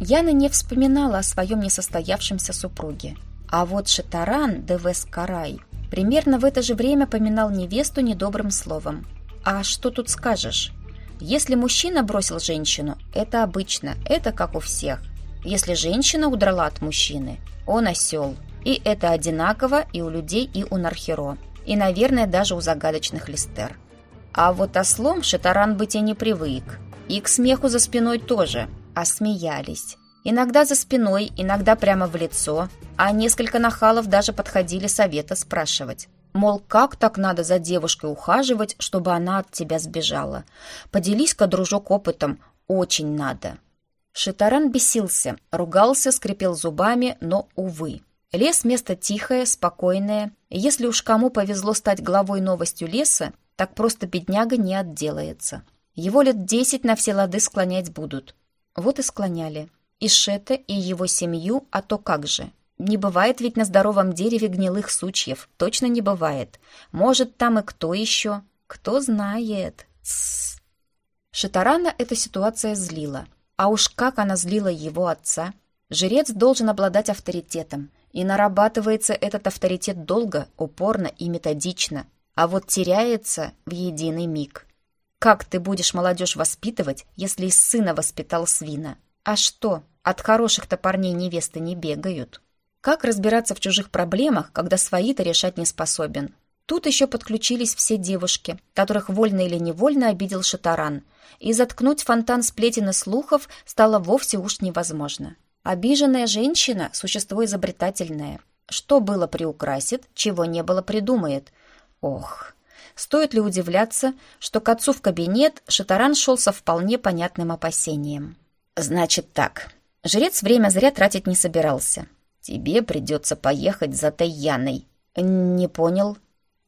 Яна не вспоминала о своем несостоявшемся супруге. А вот Шатаран Девес Карай примерно в это же время поминал невесту недобрым словом. А что тут скажешь? Если мужчина бросил женщину, это обычно, это как у всех. Если женщина удрала от мужчины, он осел. И это одинаково и у людей, и у Нархеро. И, наверное, даже у загадочных листер. А вот ослом Шатаран быть и не привык. И к смеху за спиной тоже, а смеялись. Иногда за спиной, иногда прямо в лицо, а несколько нахалов даже подходили совета спрашивать. Мол, как так надо за девушкой ухаживать, чтобы она от тебя сбежала? Поделись-ка, дружок, опытом. Очень надо. Шитаран бесился, ругался, скрипел зубами, но, увы. Лес – место тихое, спокойное. Если уж кому повезло стать главой новостью леса, так просто бедняга не отделается. Его лет десять на все лады склонять будут. Вот и склоняли. И Шета, и его семью, а то как же. Не бывает ведь на здоровом дереве гнилых сучьев. Точно не бывает. Может, там и кто еще? Кто знает. Тссс. Шатарана эта ситуация злила. А уж как она злила его отца. Жрец должен обладать авторитетом. И нарабатывается этот авторитет долго, упорно и методично. А вот теряется в единый миг. Как ты будешь молодежь воспитывать, если из сына воспитал свина? А что, от хороших-то парней невесты не бегают? Как разбираться в чужих проблемах, когда свои-то решать не способен? Тут еще подключились все девушки, которых вольно или невольно обидел Шатаран, и заткнуть фонтан сплетен и слухов стало вовсе уж невозможно. Обиженная женщина – существо изобретательное. Что было приукрасит, чего не было придумает. Ох, стоит ли удивляться, что к отцу в кабинет Шатаран шел со вполне понятным опасением. «Значит так, жрец время зря тратить не собирался». Тебе придется поехать за Таяной. Не понял?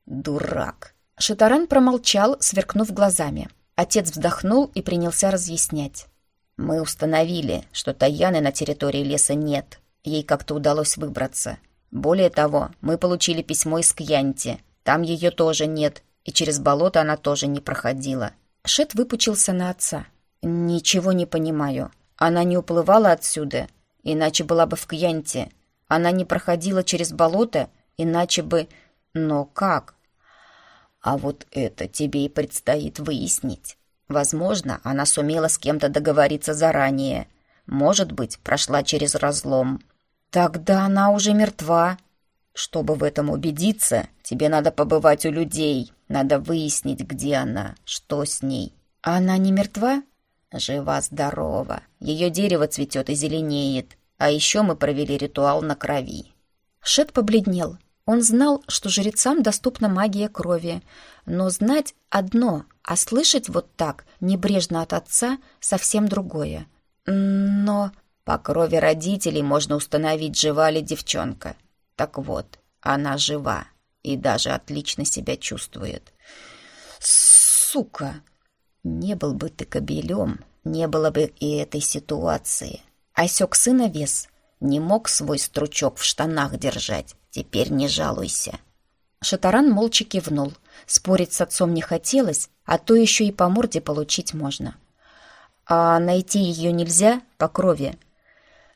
Дурак. Шитаран промолчал, сверкнув глазами. Отец вздохнул и принялся разъяснять. Мы установили, что Таяны на территории леса нет. Ей как-то удалось выбраться. Более того, мы получили письмо из Кьянти. Там ее тоже нет, и через болото она тоже не проходила. Шет выпучился на отца. «Ничего не понимаю. Она не уплывала отсюда, иначе была бы в Кьянте. Она не проходила через болото, иначе бы... Но как? А вот это тебе и предстоит выяснить. Возможно, она сумела с кем-то договориться заранее. Может быть, прошла через разлом. Тогда она уже мертва. Чтобы в этом убедиться, тебе надо побывать у людей. Надо выяснить, где она, что с ней. Она не мертва? Жива-здорова. Ее дерево цветет и зеленеет. А еще мы провели ритуал на крови. Шет побледнел. Он знал, что жрецам доступна магия крови. Но знать одно, а слышать вот так, небрежно от отца, совсем другое. Но по крови родителей можно установить, жива ли девчонка. Так вот, она жива и даже отлично себя чувствует. Сука! Не был бы ты кобелем, не было бы и этой ситуации. Осек сына вес. Не мог свой стручок в штанах держать. Теперь не жалуйся. Шатаран молча кивнул. Спорить с отцом не хотелось, а то еще и по морде получить можно. А найти ее нельзя по крови?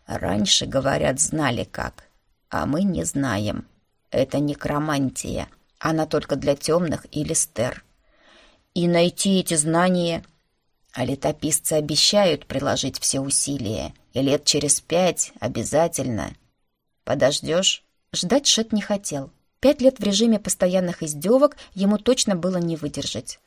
Раньше, говорят, знали как. А мы не знаем. Это некромантия. Она только для темных или стер. И найти эти знания... А летописцы обещают приложить все усилия и лет через пять обязательно. Подождешь? Ждать Шет не хотел. Пять лет в режиме постоянных издевок ему точно было не выдержать.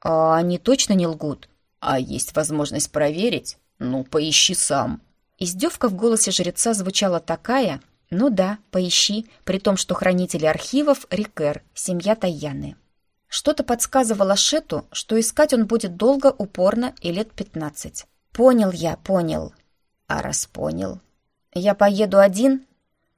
А они точно не лгут? А есть возможность проверить? Ну, поищи сам. Издевка в голосе жреца звучала такая, ну да, поищи, при том, что хранители архивов — Рикер, семья Таяны. Что-то подсказывало Шету, что искать он будет долго, упорно и лет пятнадцать. «Понял я, понял. А раз понял, я поеду один,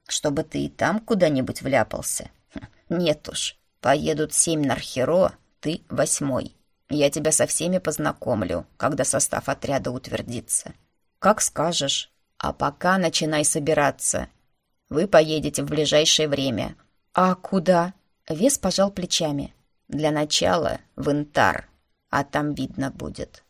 чтобы ты и там куда-нибудь вляпался. Хм, нет уж, поедут семь нархеро, ты восьмой. Я тебя со всеми познакомлю, когда состав отряда утвердится. Как скажешь. А пока начинай собираться. Вы поедете в ближайшее время. А куда? Вес пожал плечами. Для начала в Интар, а там видно будет.